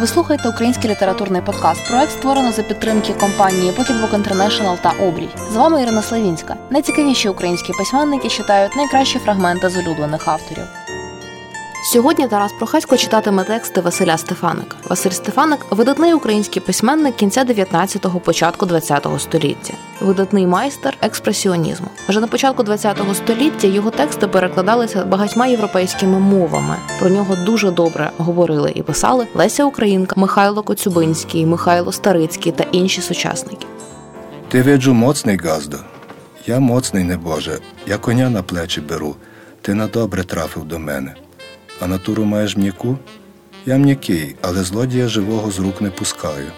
Ви слухаєте український літературний подкаст. Проект створено за підтримки компанії Pocketbook International та Обрій. З вами Ірина Славінська. Найцікавіші українські письменники читають найкращі фрагменти з улюблених авторів. Сьогодні Тарас Прохасько читатиме тексти Василя Стефаника. Василь Стефаник видатний український письменник кінця 19-го, початку 20-го століття, видатний майстер експресіонізму. Вже на початку 20-го століття його тексти перекладалися багатьма європейськими мовами. Про нього дуже добре говорили і писали Леся Українка, Михайло Коцюбинський, Михайло Старицький та інші сучасники. Ти виджу моцний газдо. Я моцний, небоже, я коня на плечі беру. Ти на добре трафив до мене а натуру маєш м'яку? Я м'який, але злодія живого з рук не пускаю.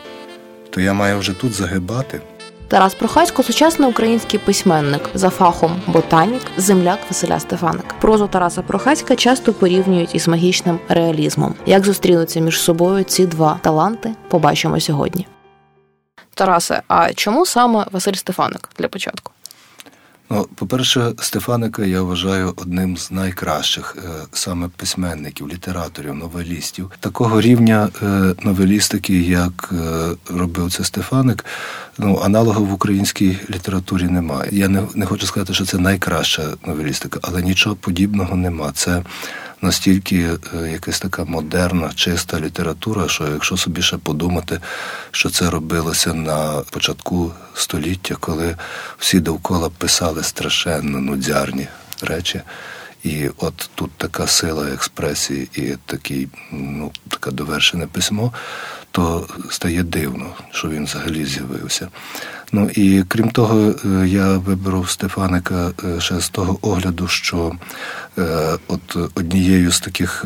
То я маю вже тут загибати. Тарас Прохасько сучасний український письменник за фахом ботанік, земляк Василя Стефаника. Прозу Тараса Прохаська часто порівнюють із магічним реалізмом. Як зустрінуться між собою ці два таланти, побачимо сьогодні. Тарасе, а чому саме Василь Стефаник для початку? Ну, по-перше, Стефаника я вважаю одним з найкращих е, саме письменників, літераторів, новелістів. Такого рівня е, новелістики, як е, робив це Стефаник, ну аналогу в українській літературі немає. Я не, не хочу сказати, що це найкраща новелістика, але нічого подібного нема. Це настільки е, якась така модерна, чиста література, що якщо собі ще подумати, що це робилося на початку століття, коли всі довкола писали страшенно нудзярні речі. І от тут така сила експресії і такий, ну, таке довершене письмо, то стає дивно, що він взагалі з'явився. Ну і крім того, е, я виберу Стефаника е, ще з того огляду, що е, от однією з таких.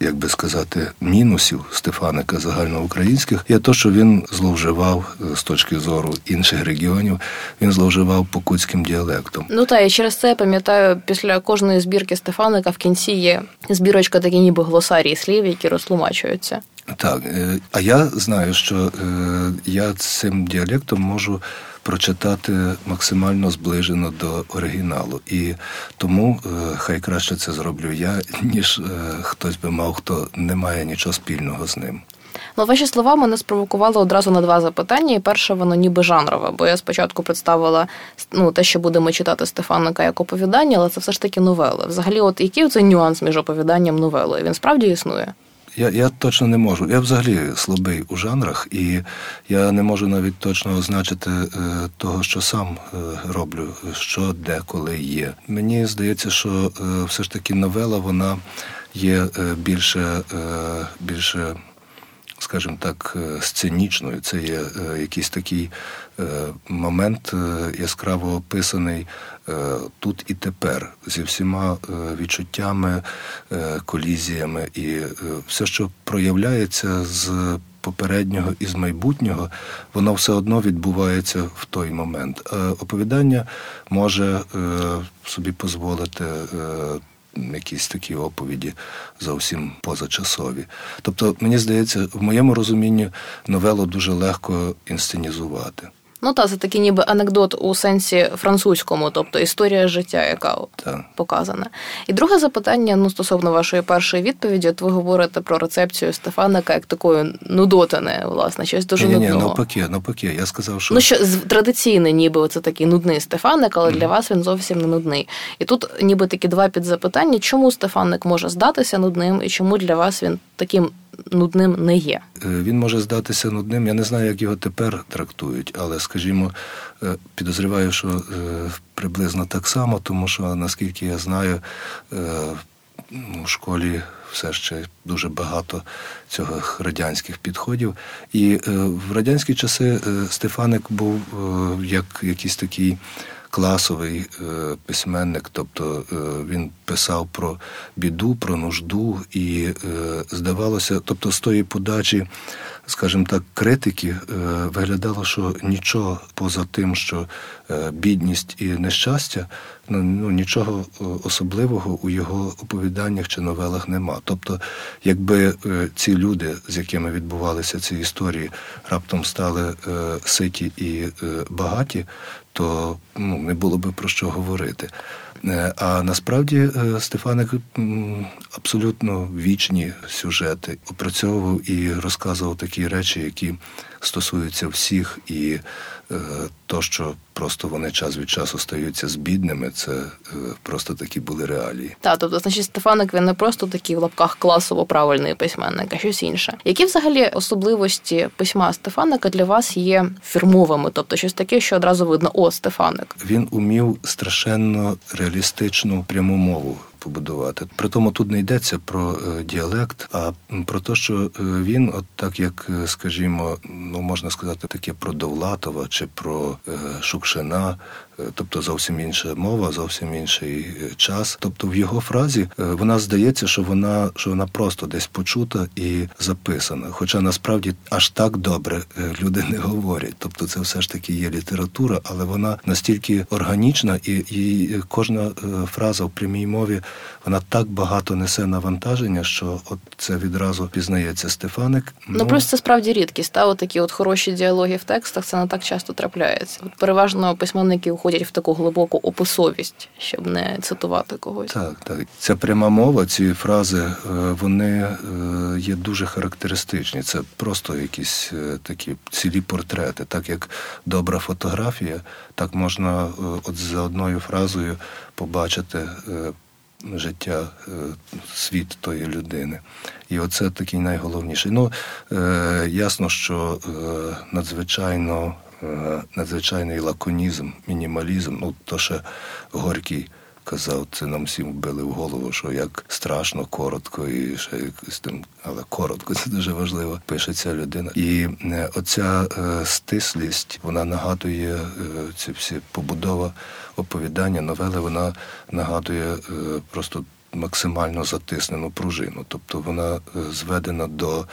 Як би сказати, мінусів Стефаника загальноукраїнських є то, що він зловживав з точки зору інших регіонів. Він зловживав покутським діалектом. Ну та і через це пам'ятаю, після кожної збірки Стефаника в кінці є збірочка, такі ніби глосарії слів, які розтлумачуються. Так, е, а я знаю, що е, я цим діалектом можу прочитати максимально зближено до оригіналу. І тому е, хай краще це зроблю я, ніж хтось би мав, хто не має нічого спільного з ним. Ну, ваші слова мене спровокували одразу на два запитання. І перше, воно ніби жанрове, бо я спочатку представила ну, те, що будемо читати Стефаника як оповідання, але це все ж таки новели. Взагалі, от який це нюанс між оповіданням новелою? Він справді існує? Я я точно не можу. Я взагалі слабий у жанрах, і я не можу навіть точно означити е, того, що сам е, роблю, що де коли є. Мені здається, що е, все ж таки новела вона є більше, більше скажімо так, сценічною. Це є якийсь такий момент яскраво описаний тут і тепер зі всіма відчуттями, колізіями, і все, що проявляється з. Попереднього і з майбутнього, воно все одно відбувається в той момент. Оповідання може собі дозволити якісь такі оповіді зовсім позачасові. Тобто, мені здається, в моєму розумінні новелу дуже легко інсценізувати. Ну та це такий ніби анекдот у сенсі французькому, тобто історія життя, яка так. показана. І друге запитання ну стосовно вашої першої відповіді, от ви говорите про рецепцію Стефаника як такої нудотини, власне, щось дуже ні, нудного. Ні, навпаки, навпаки. Я сказав, що ну що традиційний, ніби оце такий нудний Стефаник, але mm. для вас він зовсім не нудний. І тут ніби такі два підзапитання: чому Стефаник може здатися нудним, і чому для вас він таким нудним не є. Е, він може здатися нудним. Я не знаю, як його тепер трактують, але, скажімо, е, підозріваю, що е, приблизно так само, тому що наскільки я знаю, у школі все ще дуже багато цього радянських підходів. І в радянські часи Стефаник був як якийсь такий класовий е, письменник, тобто е, він писав про біду, про нужду, і е, здавалося, тобто з тої подачі, скажімо так, критики виглядало, що нічого поза тим, що бідність і нещастя, ну, ну нічого особливого у його оповіданнях чи новелах нема. Тобто, якби ці люди, з якими відбувалися ці історії, раптом стали ситі і багаті, то ну, не було би про що говорити. А насправді Стефаник абсолютно вічні сюжети опрацьовував і розказував такі речі, які стосуються всіх, і е, то, що просто вони час від часу стаються з бідними, це е, просто такі були реалії. Так, тобто, значить, Стефаник він не просто такий в лапках класово правильний письменник, а щось інше. Які взагалі особливості письма Стефаника для вас є фірмовими? Тобто щось таке, що одразу видно, о, Стефаник. Він умів страшенно реалістичну пряму мову побудувати. При тому тут не йдеться про е, діалект, а про те, що е, він, от так як, е, скажімо, ну можна сказати, таке про Довлатова чи про Шукшина, тобто зовсім інша мова, зовсім інший час. Тобто в його фразі вона здається, що вона що вона просто десь почута і записана. Хоча насправді аж так добре люди не говорять. Тобто, це все ж таки є література, але вона настільки органічна, і, і кожна фраза в прямій мові вона так багато несе навантаження, що от це відразу пізнається Стефаник. Ну, ну просто це справді рідкість. Та от такі от хороші діалоги в текстах це не так часто трапляється. От Переважно письменники уходять в таку глибоку описовість, щоб не цитувати когось. Так, так. Ця пряма мова, ці фрази, е, вони е, є дуже характеристичні. Це просто якісь е, такі цілі портрети, так як добра фотографія, так можна от за одною фразою побачити життя, світ тої людини. І оце такий найголовніший. Ну, ясно, що надзвичайно надзвичайний лаконізм, мінімалізм, ну то ще Горький казав, це нам всім вбили в голову, що як страшно, коротко і ще якось там, але коротко це дуже важливо. Пишеться людина. І оця стислість вона нагадує ці всі побудова оповідання, новели, вона нагадує е, просто максимально затиснену пружину, тобто вона е, зведена до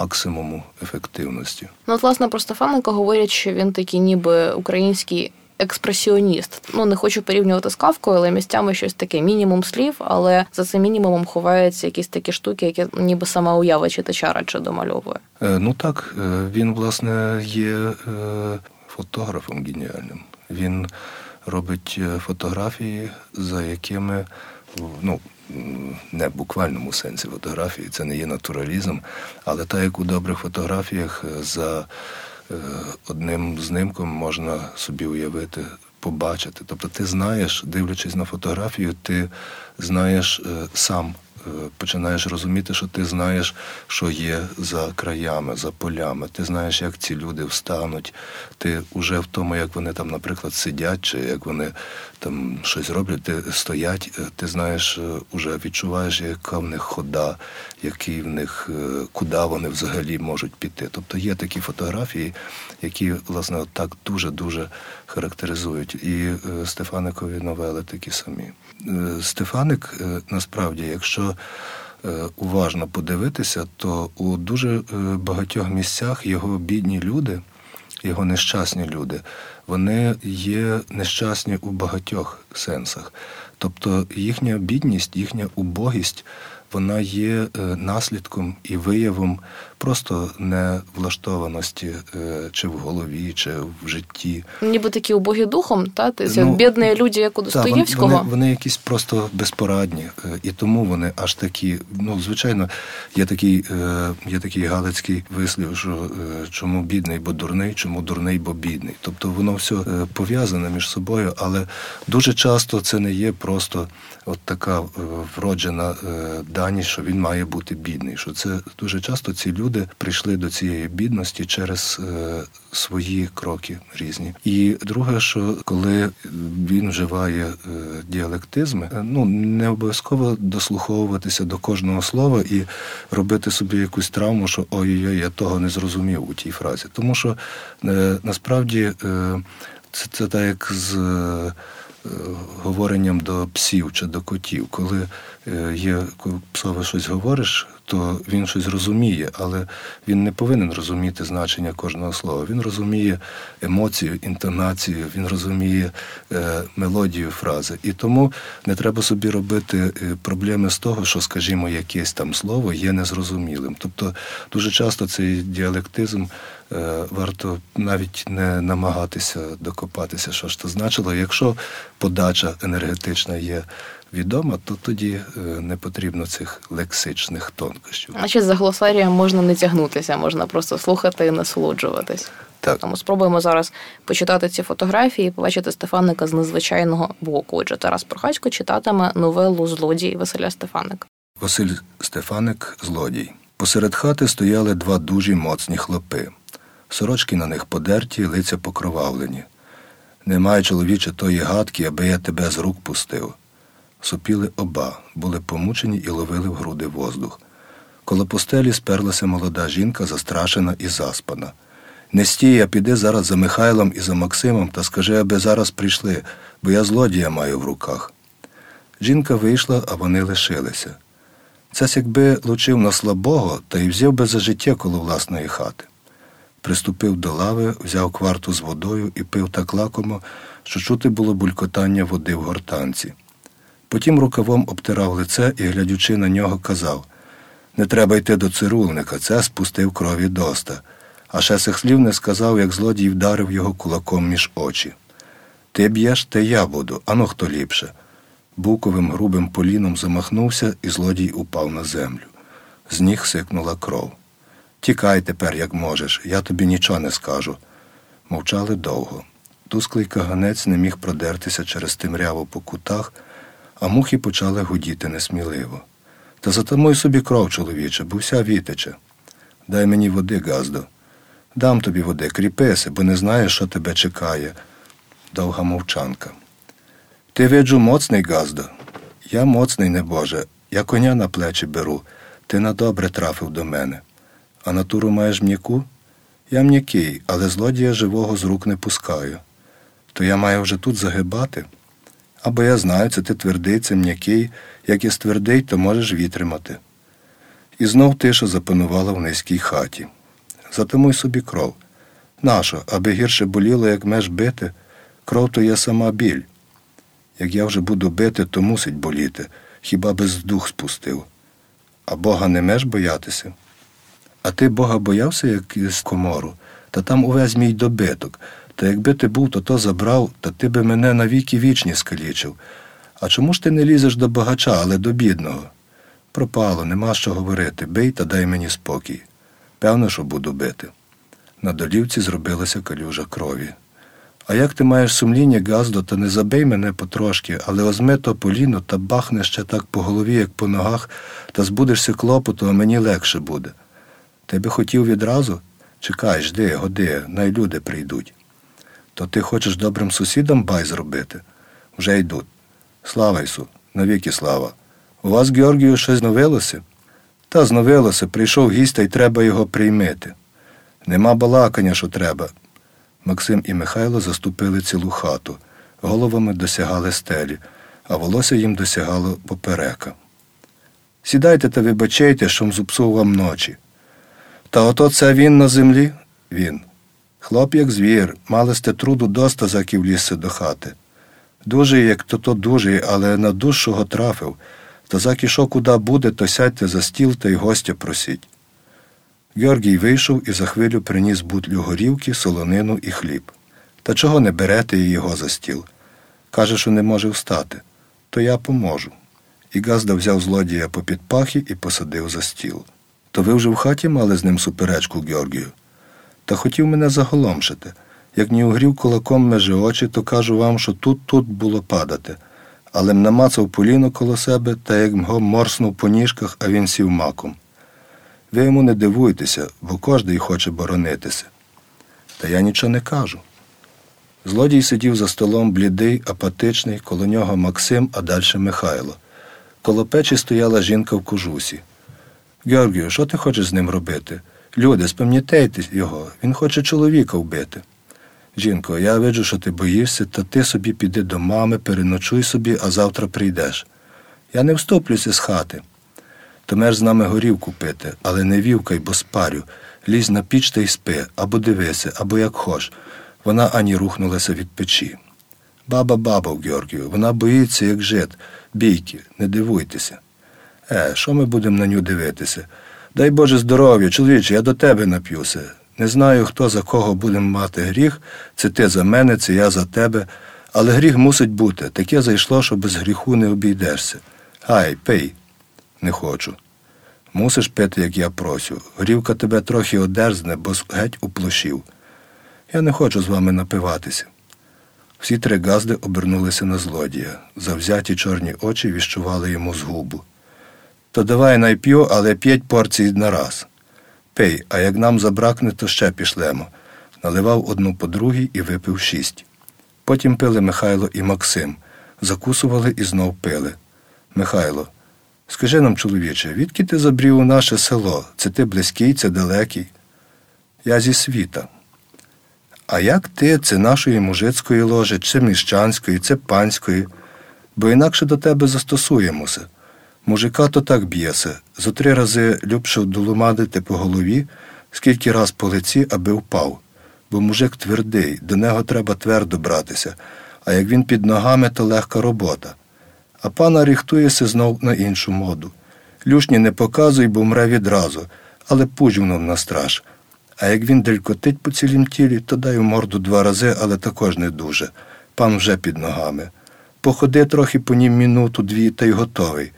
максимуму ефективності. Ну, от, власне, про Стефаника говорять, що він такий, ніби український. Експресіоніст. Ну не хочу порівнювати з кавкою, але місцями щось таке мінімум слів, але за цим мінімумом ховаються якісь такі штуки, які ніби сама уява читача радше домальовує. Е, ну так, він власне є фотографом геніальним. Він робить е, фотографії, за якими ну. Не в буквальному сенсі фотографії, це не є натуралізм, але так як у добрих фотографіях е, за е, одним знимком можна собі уявити, побачити. Тобто ти знаєш, дивлячись на фотографію, ти знаєш сам починаєш розуміти, що ти знаєш, що є за краями, за полями. Ти знаєш, як ці люди встануть. Ти вже в тому, як вони там, наприклад, сидять, чи як вони там щось роблять, ти стоять, е, ти знаєш, е, відчуваєш, яка в них хода, який в них, е, куди вони взагалі можуть піти. Тобто є такі фотографії, які власне так дуже дуже характеризують. І Стефаникові новели такі самі. Стефаник насправді, якщо уважно подивитися, то у дуже багатьох місцях його бідні люди його нещасні люди, вони є нещасні у багатьох сенсах. Тобто їхня бідність, їхня убогість вона є е, наслідком і виявом просто невлаштованості е, чи в голові, чи в житті. Ніби такі убогі духом, та ти ну, бідні люди, як у Достоєвського. Вони, вони якісь просто безпорадні, е, і тому вони аж такі. Ну, звичайно, є такий є такий галицький вислів, що чому бідний, бо дурний, чому дурний, бо бідний. Тобто воно все пов'язане між собою, але дуже часто це не є просто от така вроджена даність, що він має бути бідний. Що це дуже часто ці люди прийшли до цієї бідності через е, свої кроки різні. І друге, що коли він вживає е, діалектизми, е, ну не обов'язково дослуховуватися до кожного слова і робити собі якусь травму, що ой-ой, я того не зрозумів у тій фразі, тому що е, насправді е, це, це так як з. Говоренням до псів чи до котів. Коли е, є коли псове щось говориш, то він щось розуміє, але він не повинен розуміти значення кожного слова. Він розуміє емоцію, інтонацію, він розуміє е, мелодію фрази. І тому не треба собі робити е, проблеми з того, що, скажімо, якесь там слово є незрозумілим. Тобто дуже часто цей діалектизм варто навіть не намагатися докопатися, що ж це значило. Якщо подача енергетична є відома, то тоді е, не потрібно цих лексичних тонкощів. Значить, за глосарієм можна не тягнутися, можна просто слухати і насолоджуватись. Так. Тому спробуємо зараз почитати ці фотографії, і побачити Стефаника з незвичайного боку. Отже, Тарас Прохацько читатиме новелу Злодій Василя Стефаника. Василь Стефаник злодій. Посеред хати стояли два дужі моцні хлопи. Сорочки на них подерті, лиця покровавлені. Немає чоловіче тої гадки, аби я тебе з рук пустив. Сопіли оба, були помучені і ловили в груди воздух. Коло постелі сперлася молода жінка, застрашена і заспана. Не стій, а піди зараз за Михайлом і за Максимом та скажи, аби зараз прийшли, бо я злодія маю в руках. Жінка вийшла, а вони лишилися. Цесь якби лучив на слабого та й взяв би за життя коло власної хати. Приступив до лави, взяв кварту з водою і пив так лакомо, що чути було булькотання води в гортанці. Потім рукавом обтирав лице і, глядячи на нього, казав Не треба йти до цирулника, це спустив крові доста. А ще цих слів не сказав, як злодій вдарив його кулаком між очі. Ти б'єш, те я буду, ану хто ліпше. Буковим грубим поліном замахнувся, і злодій упав на землю. З ніг сикнула кров. Тікай тепер, як можеш, я тобі нічого не скажу. Мовчали довго. Тусклий каганець не міг продертися через темряву по кутах, а мухи почали гудіти несміливо. Та затамуй собі кров, чоловіче, бо вся вітече. Дай мені води, Газдо. Дам тобі води, кріпися, бо не знаєш, що тебе чекає. Довга мовчанка. Ти виджу моцний, Газдо. Я моцний, небоже, я коня на плечі беру, ти на добре трафив до мене. А натуру маєш м'яку? Я м'який, але злодія живого з рук не пускаю. То я маю вже тут загибати. Або я знаю, це ти твердий, це м'який, як і твердий, то можеш вітримати. І знов тиша запанувала в низькій хаті. Затимуй собі кров. Нащо, аби гірше боліло, як меж бити, кров то є сама біль. Як я вже буду бити, то мусить боліти, хіба би з дух спустив. А Бога не меж боятися. А ти Бога боявся, як із комору, та там увесь мій добиток. Та якби ти був, то то забрав, та ти би мене навіки вічні скалічив. А чому ж ти не лізеш до багача, але до бідного? Пропало, нема що говорити. Бий та дай мені спокій. Певно, що буду бити. На долівці зробилася калюжа крові. А як ти маєш сумління, Газдо, то не забий мене потрошки, але озми то поліно та бахне ще так по голові, як по ногах, та збудешся клопоту, а мені легше буде. Ти би хотів відразу? Чекай, жди, годи, най люди прийдуть. То ти хочеш добрим сусідам бай зробити? Вже йдуть. Слава Ісу, навіки слава. У вас, Георгію, щось зновилося? Та зновилося, прийшов гість, та й треба його приймити. Нема балакання, що треба. Максим і Михайло заступили цілу хату, головами досягали стелі, а волосся їм досягало поперека. Сідайте та вибачайте, що зупсував вам ночі. Та ото це він на землі? Він. Хлоп, як звір, мали сте труду доста заків лізся до хати. Дужий, як то то дужий, але на дужчого трафив, та заки що куди буде, то сядьте за стіл та й гостя просіть. Георгій вийшов і за хвилю приніс бутлю горівки, солонину і хліб. Та чого не берете і його за стіл? Каже, що не може встати. То я поможу. І Газда взяв злодія попід пахи і посадив за стіл. То ви вже в хаті мали з ним суперечку Георгію? Та хотів мене заголомшити. Як не угрів кулаком межі очі, то кажу вам, що тут-тут було падати. Але м намацав поліно коло себе та як його морснув по ніжках, а він сів маком. Ви йому не дивуйтеся, бо кожний хоче боронитися. Та я нічого не кажу. Злодій сидів за столом блідий, апатичний, коло нього Максим, а далі Михайло. Коло печі стояла жінка в кожусі. Георгію, що ти хочеш з ним робити? Люди, спам'ятайте його, він хоче чоловіка вбити. Жінко, я виджу, що ти боїшся, та ти собі піди до мами, переночуй собі, а завтра прийдеш. Я не вступлюся з хати. То меш з нами горівку пити, але не вівкай, бо спарю. Лізь на піч та й спи, або дивися, або як хош. Вона ані рухнулася від печі. Баба баба в Георгію, вона боїться, як жит. Бійки, не дивуйтеся. Е, що ми будемо на ню дивитися? Дай Боже здоров'я, чоловіче, я до тебе нап'юся. Не знаю, хто за кого будемо мати гріх, це ти за мене, це я за тебе. Але гріх мусить бути. Таке зайшло, що без гріху не обійдешся. Гай, пий. Не хочу. Мусиш пити, як я просю. Горівка тебе трохи одерзне, бо геть уплощив. Я не хочу з вами напиватися. Всі три газди обернулися на злодія. Завзяті чорні очі віщували йому з губу. То давай найп'ю, але п'ять порцій на раз. Пий, а як нам забракне, то ще пішлемо. Наливав одну по другій і випив шість. Потім пили Михайло і Максим, закусували і знов пили. Михайло, скажи нам, чоловіче, відки ти забрів у наше село? Це ти близький, це далекий? Я зі світа. А як ти, це нашої мужицької ложі, чи міщанської, це панської, бо інакше до тебе застосуємося. Мужика то так б'єсе, зо три рази любше долумадити по голові, скільки раз по лиці, аби впав. Бо мужик твердий, до нього треба твердо братися, а як він під ногами, то легка робота. А пана ріхтується знов на іншу моду. Люшні не показуй, бо мре відразу, але пуж воно на страж. А як він делькотить по цілім тілі, то дай у морду два рази, але також не дуже. Пан вже під ногами. Походи трохи по нім минуту, дві, та й готовий.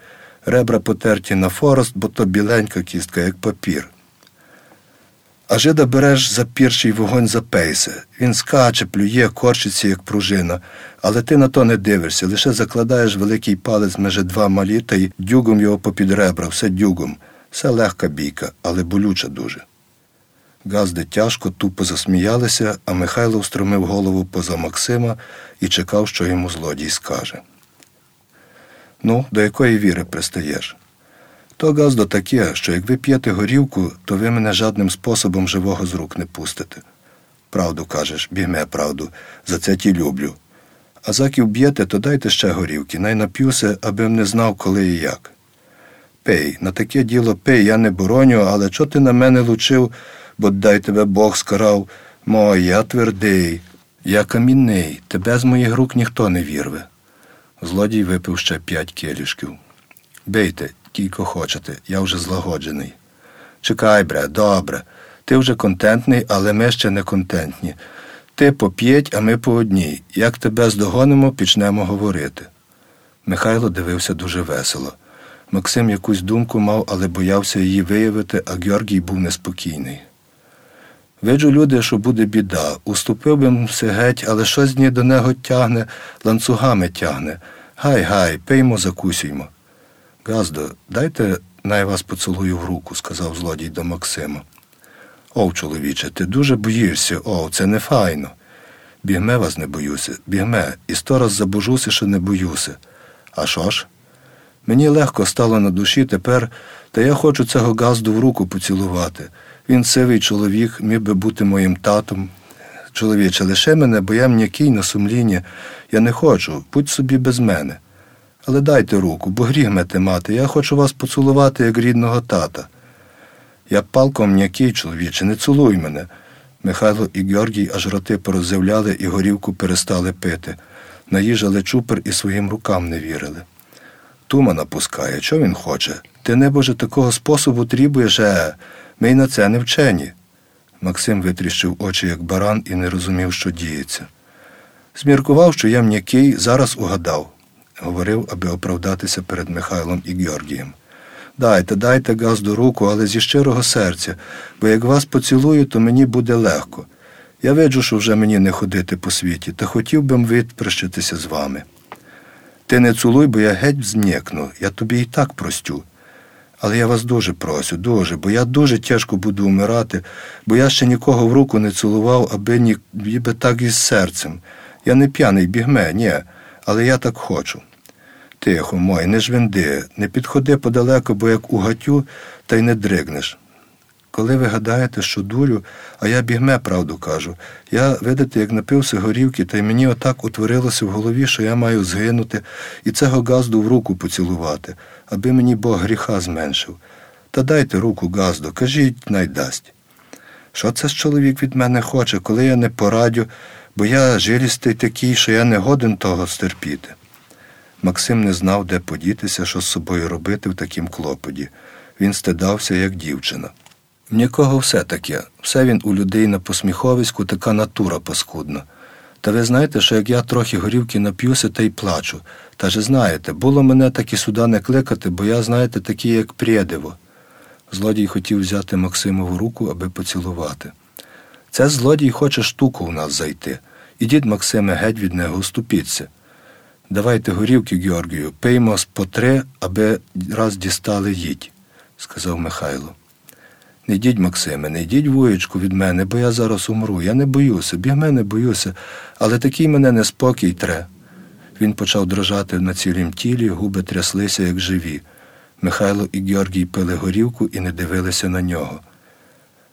Ребра потерті на форост, бо то біленька кістка, як папір. А жида береш за пірший вогонь за пейсе. Він скаче, плює, корчиться, як пружина, але ти на то не дивишся, лише закладаєш великий палець меже два малі та й дюгом його попід ребра, все дюгом. Все легка бійка, але болюча дуже. Газди тяжко, тупо засміялися, а Михайло встромив голову поза Максима і чекав, що йому злодій скаже. Ну, до якої віри пристаєш? То газдо таке, що як ви п'єте горівку, то ви мене жадним способом живого з рук не пустите. Правду кажеш, бігме правду, за це ті люблю. А заків б'єте, то дайте ще горівки, най нап'юся, аби не знав, коли і як. Пей, на таке діло пей, я не бороню, але чого ти на мене лучив, бо дай тебе Бог скарав. Мой, я твердий, я камінний, тебе з моїх рук ніхто не вірве. Злодій випив ще п'ять келішків. Бейте, кілько хочете, я вже злагоджений. Чекай, бре, добре. Ти вже контентний, але ми ще не контентні. Ти по п'ять, а ми по одній. Як тебе здогонимо, почнемо говорити. Михайло дивився дуже весело. Максим якусь думку мав, але боявся її виявити, а Георгій був неспокійний. Виджу, люди, що буде біда. Уступив би все геть, але щось дні до нього тягне, ланцюгами тягне. Гай, гай, пиймо, закусюймо. Газдо, дайте най вас поцілую в руку, сказав злодій до Максима. Ов, чоловіче, ти дуже боїшся, ов, це не файно. Бігме вас не боюся, бігме, і сто раз забожуся, що не боюся. А що ж? Мені легко стало на душі тепер, та я хочу цього газду в руку поцілувати. Він сивий чоловік, міг би бути моїм татом. Чоловіче, лише мене, бо я м'який на сумлінні. Я не хочу, будь собі без мене. Але дайте руку, бо гріх мете мати. Я хочу вас поцілувати, як рідного тата. Я палком м'який, чоловіче, не цілуй мене. Михайло і Георгій аж роти пороззявляли і горівку перестали пити. Наїжали чупер і своїм рукам не вірили. Тума напускає, що він хоче? Ти, небоже, такого способу трібуєш, е, ми й на це не вчені. Максим витріщив очі, як баран, і не розумів, що діється. Зміркував, що я м'який, зараз угадав, говорив, аби оправдатися перед Михайлом і Георгієм. Дайте, дайте газду руку, але зі щирого серця, бо як вас поцілую, то мені буде легко. Я виджу, що вже мені не ходити по світі, та хотів би відпрощитися з вами. Ти не цілуй, бо я геть знікну, я тобі і так простю. Але я вас дуже просю, дуже, бо я дуже тяжко буду вмирати, бо я ще нікого в руку не цілував, аби ні, ніби так із серцем. Я не п'яний бігме, ні, але я так хочу. Тихо, мой, не жвенди, не підходи подалеко, бо як у гатю, та й не дригнеш. Коли ви гадаєте, що дурю, а я бігме правду кажу, я, видите, як напився горівки, та й мені отак утворилося в голові, що я маю згинути і цього газду в руку поцілувати, аби мені Бог гріха зменшив. Та дайте руку газду, кажіть, найдасть. Що це з чоловік від мене хоче, коли я не порадю, бо я жилістий такий, що я не годен того стерпіти. Максим не знав, де подітися, що з собою робити в такім клопоті. Він стидався, як дівчина. В нікого все таке, все він у людей на посміховиську, така натура паскудна. Та ви знаєте, що як я трохи горівки нап'юся, та й плачу. Та ж знаєте, було мене так і сюди не кликати, бо я, знаєте, такий, як прєдиво. Злодій хотів взяти Максимову руку, аби поцілувати. Це злодій хоче штуку у нас зайти. Ідіть, Максиме, геть від нього, уступіться. Давайте горівки, Георгію, пиймо з по три, аби раз дістали їдь, сказав Михайло. Не йдіть, Максиме, не йдіть вуєчку від мене, бо я зараз умру. Я не боюся, бігме не боюся, але такий мене неспокій тре. Він почав дрожати на цілім тілі, губи тряслися, як живі. Михайло і Георгій пили горівку і не дивилися на нього.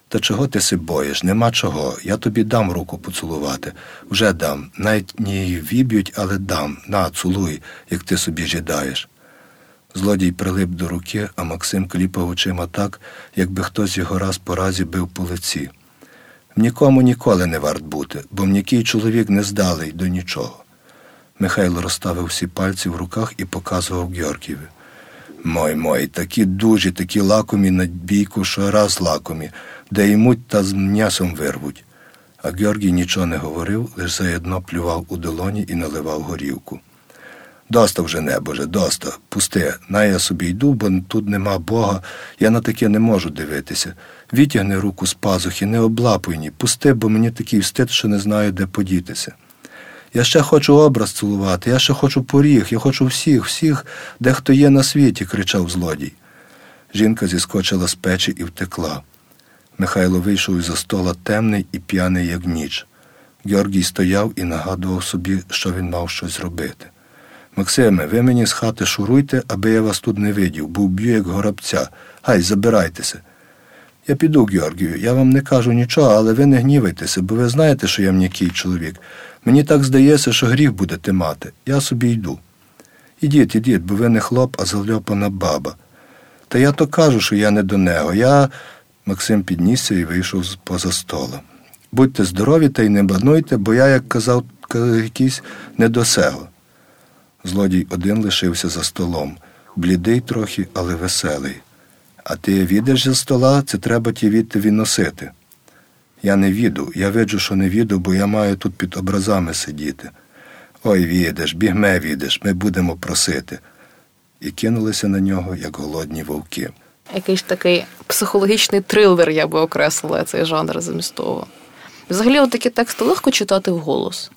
Та чого ти си боїш? Нема чого. Я тобі дам руку поцілувати. Вже дам. Навіть не віб'ють, але дам. На, цілуй, як ти собі жідаєш. Злодій прилип до руки, а Максим кліпав очима так, якби хтось його раз по разі бив по лиці. Нікому ніколи не варт бути, бо м'який чоловік не здалий до нічого. Михайло розставив всі пальці в руках і показував Георгієві. Мой мой, такі дужі, такі лакомі на бійку, що раз лакомі, де ймуть та з м'ясом вирвуть. А Георгій нічого не говорив, лише заєдно плював у долоні і наливав горівку. Доста вже, небоже, доста, пусти, на я собі йду, бо тут нема Бога, я на таке не можу дивитися. Вітягни руку з пазухи, не облапуй ні, пусти, бо мені такий встид, що не знаю, де подітися. Я ще хочу образ цілувати, я ще хочу поріг, я хочу всіх, всіх, де хто є на світі, кричав злодій. Жінка зіскочила з печі і втекла. Михайло вийшов із за стола темний і п'яний, як ніч. Георгій стояв і нагадував собі, що він мав щось робити. Максиме, ви мені з хати шуруйте, аби я вас тут не видів, бо вб'ю, як горобця. Гай, забирайтеся. Я піду, Георгію, я вам не кажу нічого, але ви не гнівайтеся, бо ви знаєте, що я м'який чоловік. Мені так здається, що гріх будете мати. Я собі йду. Ідіть, ідіть, бо ви не хлоп, а зальопана баба. Та я то кажу, що я не до нього. Я. Максим піднісся і вийшов поза стола. Будьте здорові та й не бануйте, бо я, як казав, якийсь не до сего. Злодій один лишився за столом, блідий трохи, але веселий. А ти відеш за стола, це треба ті відти носити. Я не віду, я виджу, що не віду, бо я маю тут під образами сидіти. Ой, відеш, бігме відеш, ми будемо просити. І кинулися на нього, як голодні вовки. Якийсь такий психологічний трилер, я би окреслила цей жанр змістово. Взагалі, от такі тексти легко читати вголос.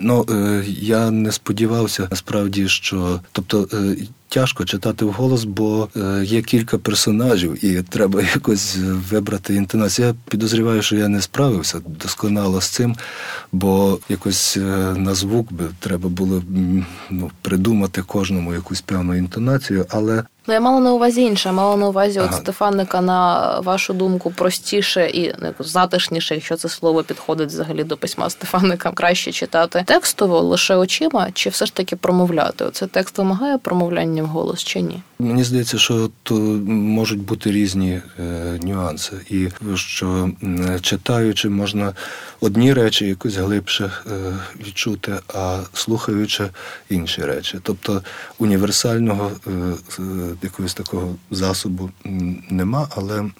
Ну, е, я не сподівався насправді, що тобто е, тяжко читати вголос, бо е, є кілька персонажів, і треба якось вибрати інтонацію. Я підозріваю, що я не справився досконало з цим, бо якось на звук би треба було ну, придумати кожному якусь певну інтонацію, але Ну, я мала на увазі інше, мала на увазі ага. от Стефаника, на вашу думку, простіше і ну, затишніше, якщо це слово підходить взагалі до письма Стефаника, краще читати текстово лише очима, чи все ж таки промовляти? Оце текст вимагає промовляння в голос чи ні? Мені здається, що то можуть бути різні е, нюанси, і що читаючи, можна одні речі якось глибше е, відчути, а слухаючи інші речі. Тобто універсального е, якогось такого засобу нема, але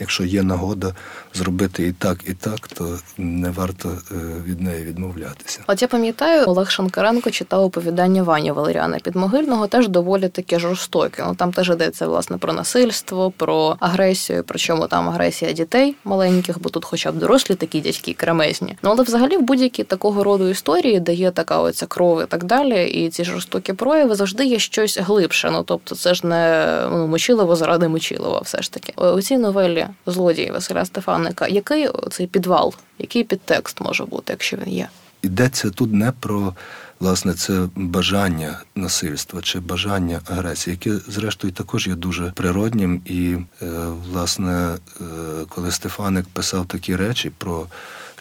якщо є нагода зробити і так, і так, то не варто е, від неї відмовлятися. От я пам'ятаю, Олег Шанкаренко читав оповідання Вані Валеріана Підмогильного, теж доволі таке жорстоке. Ну там теж йдеться власне про насильство, про агресію, причому там агресія дітей маленьких, бо тут, хоча б дорослі такі дядьки кремезні. Ну але взагалі в будь-якій такого роду історії, де є така оця кров і так далі, і ці жорстокі прояви завжди є щось глибше. Ну тобто, це ж не ну, Мочилово заради Мочилова, все ж таки. У цій новелі злодії Василя Стефаника, який цей підвал, який підтекст може бути, якщо він є? Йдеться тут не про власне це бажання насильства чи бажання агресії, яке, зрештою, також є дуже природнім. І, е, власне, е, коли Стефаник писав такі речі про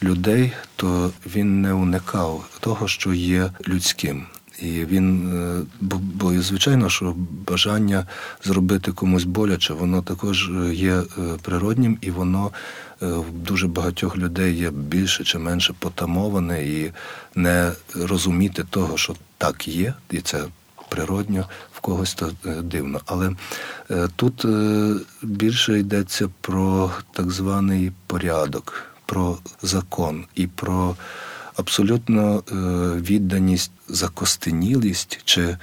людей, то він не уникав того, що є людським. І він, е, бо, бо звичайно, що бажання зробити комусь боляче, воно також є е, природнім, і воно е, в дуже багатьох людей є більше чи менше потамоване, і не розуміти того, що так є, і це природньо, в когось то дивно. Але тут більше йдеться про так званий порядок, про закон і про абсолютно відданість, закостенілість чи,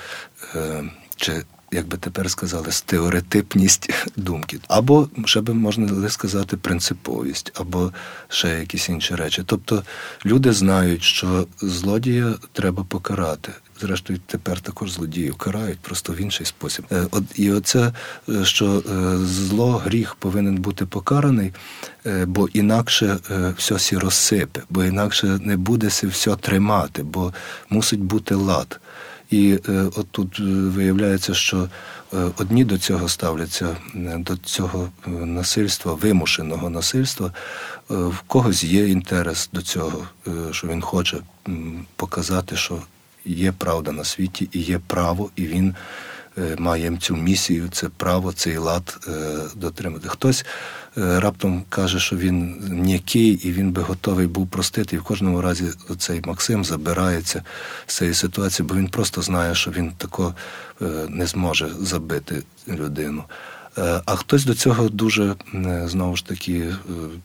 чи як би тепер сказали, стереотипність думки, або ще би можна сказати принциповість, або ще якісь інші речі. Тобто люди знають, що злодія треба покарати. Зрештою, тепер також злодіїв карають просто в інший спосіб. Е, і оце, е, що е, зло, гріх повинен бути покараний, бо інакше все сі розсипе, бо інакше не буде все тримати, бо мусить бути лад. І от тут виявляється, що одні до цього ставляться, до цього насильства, вимушеного насильства, в когось є інтерес до цього, що він хоче показати, що є правда на світі і є право, і він. Е, маємо цю місію, це право, цей лад е, дотримати. Хтось е, раптом каже, що він м'який і він би готовий був простити. І в кожному разі цей Максим забирається з цієї ситуації, бо він просто знає, що він тако не зможе забити людину. Е, а хтось до цього дуже знову ж таки, е,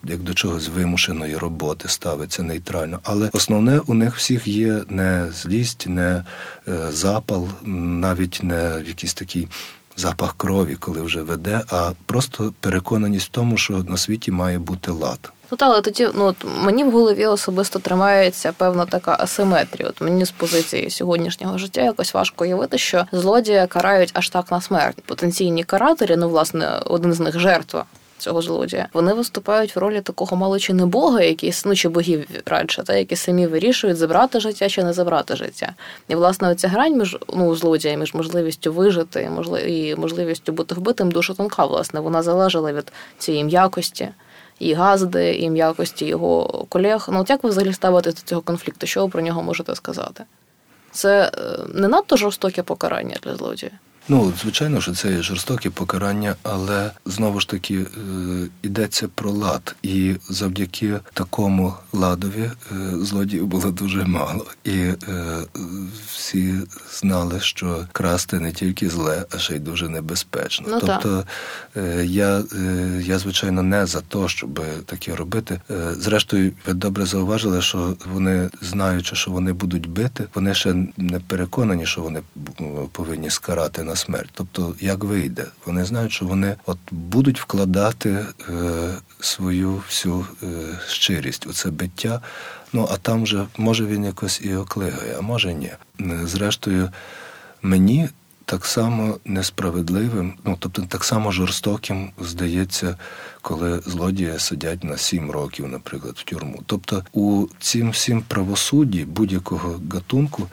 як до чогось вимушеної роботи ставиться нейтрально. Але основне у них всіх є не злість, не е, запал, навіть не якийсь такий запах крові, коли вже веде, а просто переконаність в тому, що на світі має бути лад. Ну але тоді ну от мені в голові особисто тримається певна така асиметрія. От мені з позиції сьогоднішнього життя якось важко уявити, що злодія карають аж так на смерть. Потенційні каратері, ну власне, один з них жертва. Цього злодія вони виступають в ролі такого мало чи не бога, який ну чи богів радше, та які самі вирішують забрати життя чи не забрати життя. І власне оця грань між ну злодія, між можливістю вижити і можливістю бути вбитим дуже тонка. Власне, вона залежала від цієї м'якості і газди, і м'якості його колег. Ну, от як ви взагалі ставитесь до цього конфлікту? Що ви про нього можете сказати? Це е, не надто жорстоке покарання для злодія? Ну, звичайно, що це є жорстоке покарання, але знову ж таки е, йдеться про лад, і завдяки такому ладові е, злодіїв було дуже мало, і е, всі знали, що красти не тільки зле, а ще й дуже небезпечно. Ну, тобто я, я звичайно не за те, щоб таке робити. Зрештою, ви добре зауважили, що вони знаючи, що вони будуть бити, вони ще не переконані, що вони повинні скарати на смерть. Тобто, як вийде, вони знають, що вони от будуть вкладати е, свою всю е, щирість у це биття. Ну а там же може він якось і оклигає, а може ні. Зрештою, мені. Так само несправедливим, ну тобто так само жорстоким здається, коли злодії сидять на сім років, наприклад, в тюрму. Тобто у цім всім правосудді будь-якого гатунку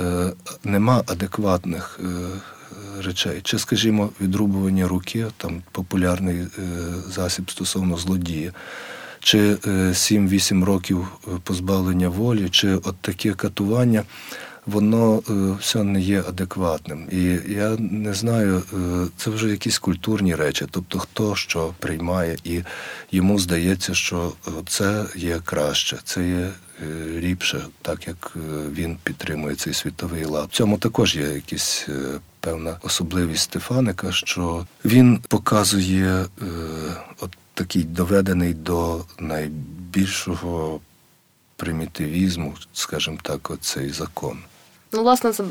е, нема адекватних е, речей, чи, скажімо, відрубування руки, там популярний е, засіб стосовно злодія, чи 7-8 е, років е, позбавлення волі, чи от таке катування. Воно все не є адекватним. І я не знаю, це вже якісь культурні речі, тобто хто що приймає, і йому здається, що це є краще, це є ліпше, так як він підтримує цей світовий лад. В цьому також є якісь певна особливість Стефаника, що він показує е, от такий доведений до найбільшого примітивізму, скажімо так, оцей закон. Ну, власне, це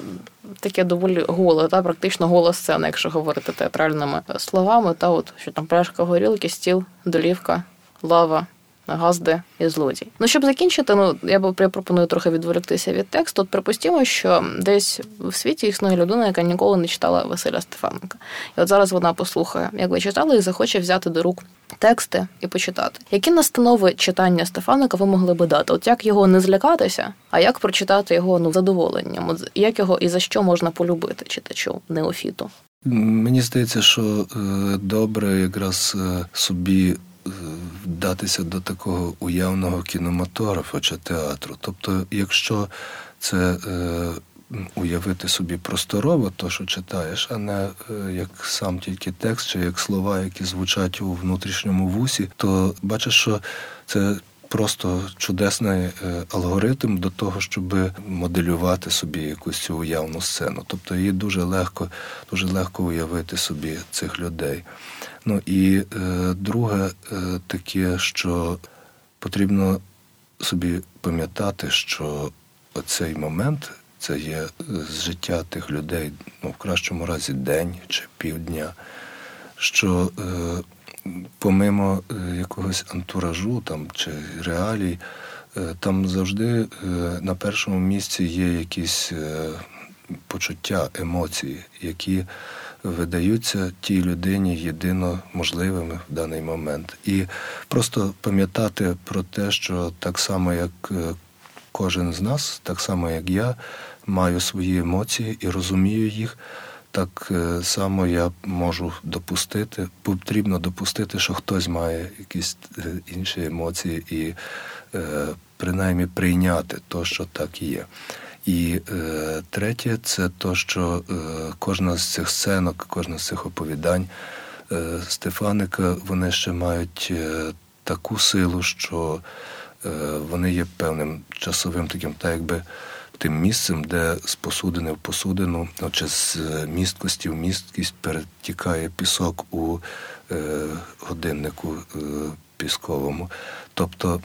таке доволі голе, та практично гола сцена, якщо говорити театральними словами, та от що там пляшка горілки, стіл, долівка, лава газди і злодій. Ну щоб закінчити, ну я б пропоную трохи відволіктися від тексту. От припустімо, що десь в світі існує людина, яка ніколи не читала Василя Стефаненка. І от зараз вона послухає, як ви читали, і захоче взяти до рук тексти і почитати. Які настанови читання Стефаника ви могли би дати? От як його не злякатися, а як прочитати його ну задоволенням? От як його і за що можна полюбити читачу неофіту? Мені здається, що е, добре якраз е, собі вдатися до такого уявного кінематографа чи театру. Тобто, якщо це е, уявити собі просторово, то що читаєш, а не е, як сам тільки текст, чи як слова, які звучать у внутрішньому вусі, то бачиш, що це просто чудесний е, алгоритм до того, щоб моделювати собі якусь цю уявну сцену. Тобто її дуже легко, дуже легко уявити собі цих людей. Ну і е, друге е, таке, що потрібно собі пам'ятати, що оцей момент це є з життя тих людей, ну в кращому разі день чи півдня, що е, помимо е, якогось антуражу там чи реалій, е, там завжди е, на першому місці є якісь почуття, емоції, які видаються тій людині єдино можливими в даний момент. І просто пам'ятати про те, що так само, як кожен з нас, так само як я, маю свої емоції і розумію їх. Так е, само я можу допустити, потрібно допустити, що хтось має якісь е, інші емоції, і е, принаймні прийняти то, що так є. І е, третє, це то, що е, кожна з цих сценок, кожна з цих оповідань е, Стефаника, вони ще мають таку силу, що вони є певним часовим таким, так якби тим місцем, де з посудини в посудину, чи з місткості в місткість перетікає пісок у е, годиннику е, пісковому. Тобто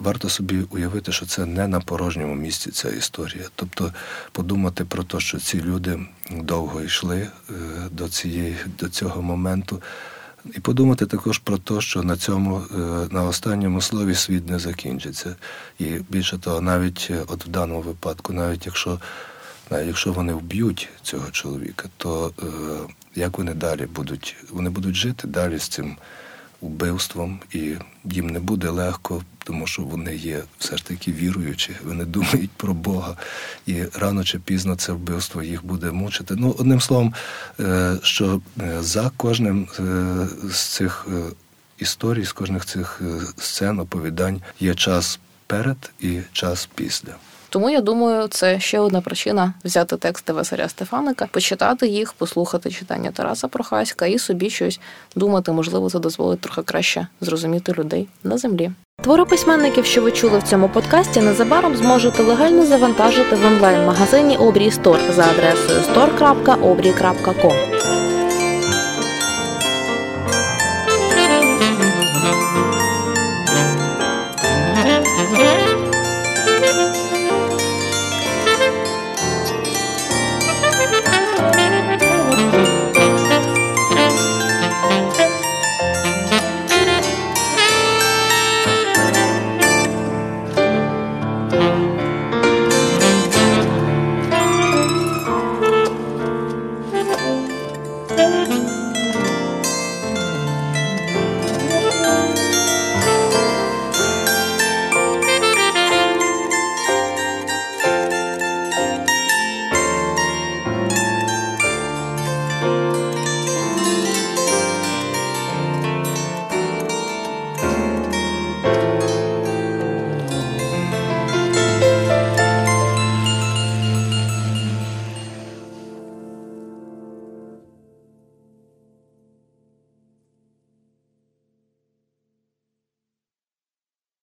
варто собі уявити, що це не на порожньому місці ця історія. Тобто подумати про те, що ці люди довго йшли е, до цієї, до цього моменту. І подумати також про те, що на цьому е, на останньому слові світ не закінчиться. І більше того, навіть е, от в даному випадку, навіть якщо навіть якщо вони вб'ють цього чоловіка, то е, як вони далі будуть? Вони будуть жити далі з цим вбивством, і їм не буде легко, тому що вони є все ж таки віруючі, вони думають про Бога, і рано чи пізно це вбивство їх буде мучити. Ну, одним словом, е, що е, за кожним е, з цих історій, з кожних цих сцен, оповідань є час перед і час після. Тому я думаю, це ще одна причина взяти тексти Василя Стефаника, почитати їх, послухати читання Тараса Прохаська і собі щось думати, можливо, це дозволить трохи краще зрозуміти людей на землі. Твори письменників, що ви чули в цьому подкасті, незабаром зможете легально завантажити в онлайн-магазині Обрій Стор за адресою store.obrій.com.